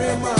Jeremiah.